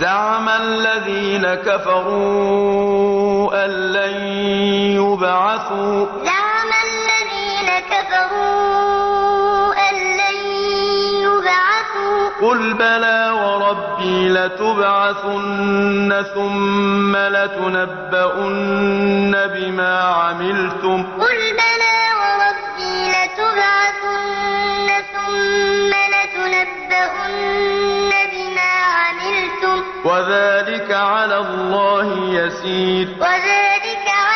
زعم الذين كفروا أن لن يبعثوا. زعم الذين كفروا أن لن يبعثوا. قل بلى وربي لتبعثن ثم لتنبؤن بما عملتم. قل بلى وذلك على الله يسير. وذلك على